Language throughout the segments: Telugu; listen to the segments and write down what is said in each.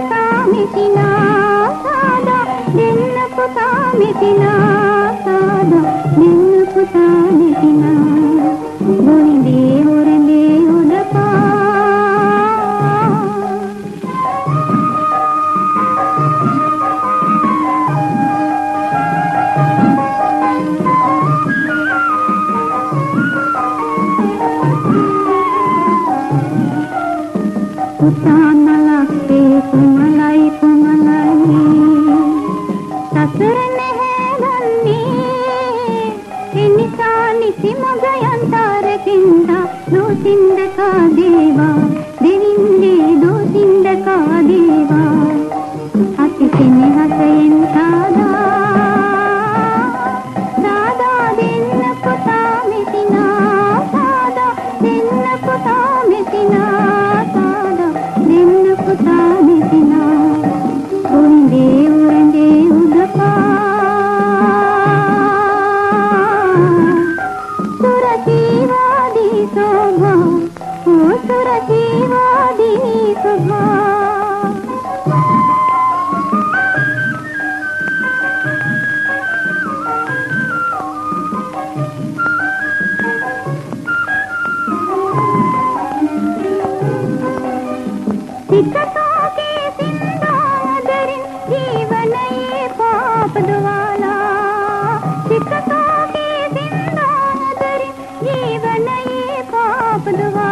తామెతినా సాదా నిన్నకు తామెతినా. උසානලක්සේ කුමලයි කුමලයි. සසර නැහැලන්නේ එනිසා නිසි මග යන්තරකින්ද දෝසින්දකා දේවා. సుర జీవాదిని శుభా సిద్ధతో సింధాదరి జీవనయే పాపదువాలా. సిద్ధతో సింధాదరి జీవనయే పాపదువాలా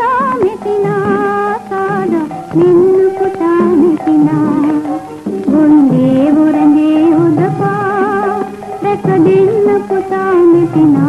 తామెతినా కాన నిన్నుకు తామెతినా ಒಂದೇ ಒರಂದೇ ಉದಪ ಬೆಕ್ಕದಿನ್ನಕು ತಾಮೆತಿನಾ